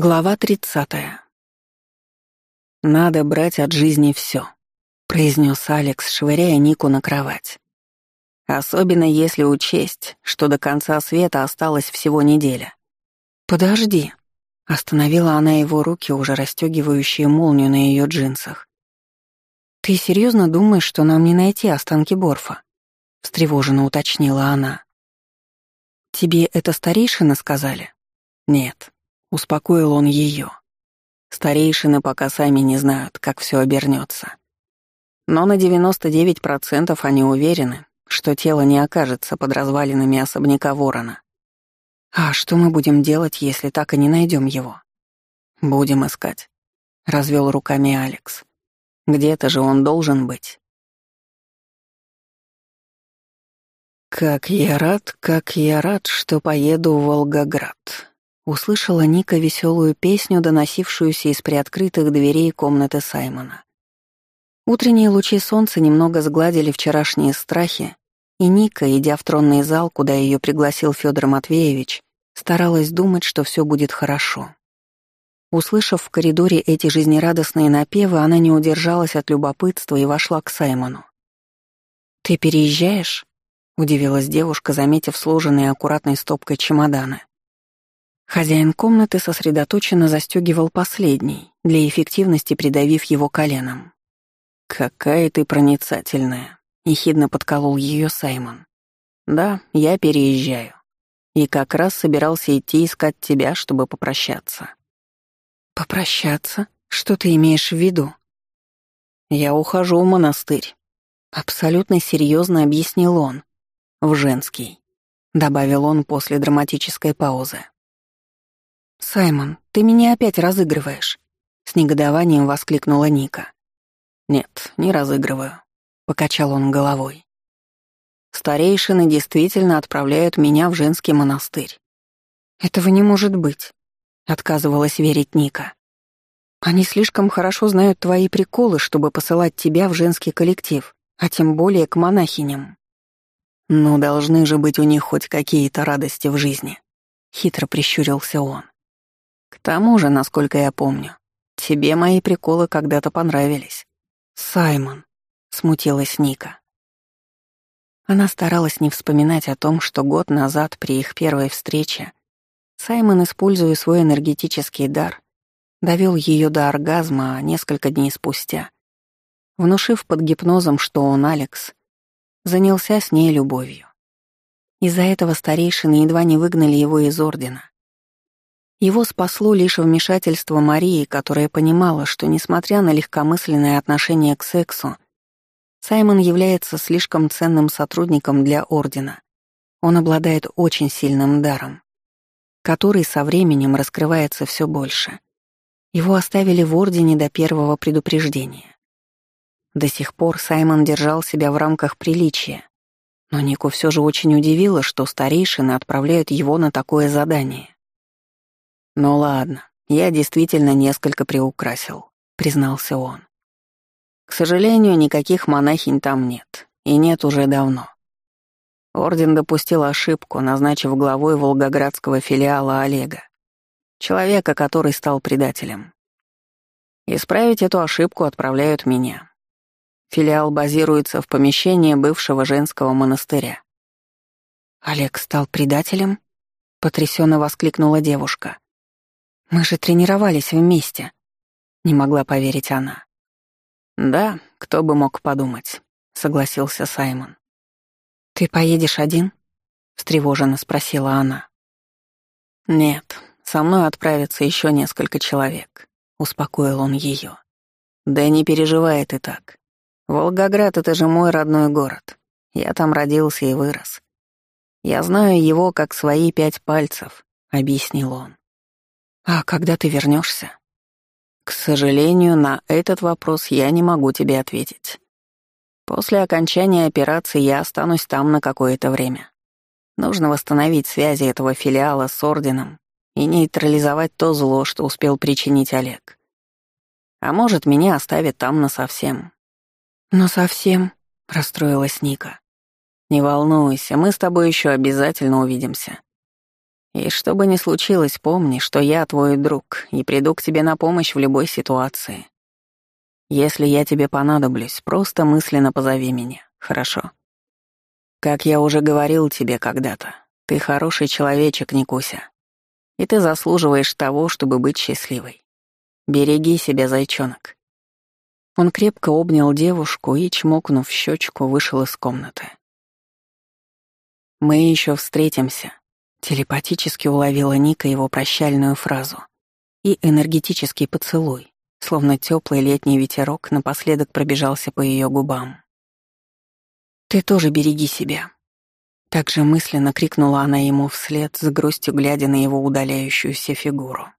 Глава 30. «Надо брать от жизни все, произнес Алекс, швыряя Нику на кровать. «Особенно если учесть, что до конца света осталась всего неделя». «Подожди», — остановила она его руки, уже расстегивающие молнию на ее джинсах. «Ты серьезно думаешь, что нам не найти останки Борфа?» — встревоженно уточнила она. «Тебе это старейшины сказали?» «Нет», Успокоил он ее. Старейшины пока сами не знают, как все обернется. Но на 99% они уверены, что тело не окажется под развалинами особняка Ворона. А что мы будем делать, если так и не найдем его? Будем искать, развел руками Алекс. Где-то же он должен быть. Как я рад, как я рад, что поеду в Волгоград. Услышала Ника веселую песню, доносившуюся из приоткрытых дверей комнаты Саймона. Утренние лучи солнца немного сгладили вчерашние страхи, и Ника, идя в тронный зал, куда ее пригласил Федор Матвеевич, старалась думать, что все будет хорошо. Услышав в коридоре эти жизнерадостные напевы, она не удержалась от любопытства и вошла к Саймону. «Ты переезжаешь?» — удивилась девушка, заметив сложенные аккуратной стопкой чемоданы. Хозяин комнаты сосредоточенно застегивал последний, для эффективности придавив его коленом. «Какая ты проницательная», — ехидно подколол ее Саймон. «Да, я переезжаю. И как раз собирался идти искать тебя, чтобы попрощаться». «Попрощаться? Что ты имеешь в виду?» «Я ухожу в монастырь», — абсолютно серьезно объяснил он. «В женский», — добавил он после драматической паузы. «Саймон, ты меня опять разыгрываешь», — с негодованием воскликнула Ника. «Нет, не разыгрываю», — покачал он головой. «Старейшины действительно отправляют меня в женский монастырь». «Этого не может быть», — отказывалась верить Ника. «Они слишком хорошо знают твои приколы, чтобы посылать тебя в женский коллектив, а тем более к монахиням». «Ну, должны же быть у них хоть какие-то радости в жизни», — хитро прищурился он. К тому же, насколько я помню, тебе мои приколы когда-то понравились. Саймон, смутилась Ника. Она старалась не вспоминать о том, что год назад при их первой встрече Саймон, используя свой энергетический дар, довел ее до оргазма, а несколько дней спустя, внушив под гипнозом, что он Алекс, занялся с ней любовью. Из-за этого старейшины едва не выгнали его из Ордена, его спасло лишь вмешательство Марии, которая понимала, что, несмотря на легкомысленное отношение к сексу, Саймон является слишком ценным сотрудником для Ордена. Он обладает очень сильным даром, который со временем раскрывается все больше. Его оставили в Ордене до первого предупреждения. До сих пор Саймон держал себя в рамках приличия, но Нику все же очень удивило, что старейшины отправляют его на такое задание. «Ну ладно, я действительно несколько приукрасил», — признался он. «К сожалению, никаких монахинь там нет, и нет уже давно. Орден допустил ошибку, назначив главой волгоградского филиала Олега, человека, который стал предателем. Исправить эту ошибку отправляют меня. Филиал базируется в помещении бывшего женского монастыря. «Олег стал предателем?» — потрясенно воскликнула девушка. Мы же тренировались вместе. Не могла поверить она. Да, кто бы мог подумать, согласился Саймон. Ты поедешь один? встревоженно спросила она. Нет, со мной отправится еще несколько человек, успокоил он ее. Да не переживай ты так. Волгоград — это же мой родной город. Я там родился и вырос. Я знаю его как свои пять пальцев, объяснил он. «А когда ты вернешься? «К сожалению, на этот вопрос я не могу тебе ответить. После окончания операции я останусь там на какое-то время. Нужно восстановить связи этого филиала с Орденом и нейтрализовать то зло, что успел причинить Олег. А может, меня оставят там насовсем». «Но совсем?» — расстроилась Ника. «Не волнуйся, мы с тобой еще обязательно увидимся. И что бы ни случилось, помни, что я твой друг и приду к тебе на помощь в любой ситуации. Если я тебе понадоблюсь, просто мысленно позови меня, хорошо? Как я уже говорил тебе когда-то, ты хороший человечек, Никуся. И ты заслуживаешь того, чтобы быть счастливой. Береги себя, зайчонок. Он крепко обнял девушку и, чмокнув щечку, вышел из комнаты. «Мы еще встретимся», — телепатически уловила Ника его прощальную фразу. И энергетический поцелуй, словно теплый летний ветерок, напоследок пробежался по ее губам. «Ты тоже береги себя», — также мысленно крикнула она ему вслед, с грустью глядя на его удаляющуюся фигуру.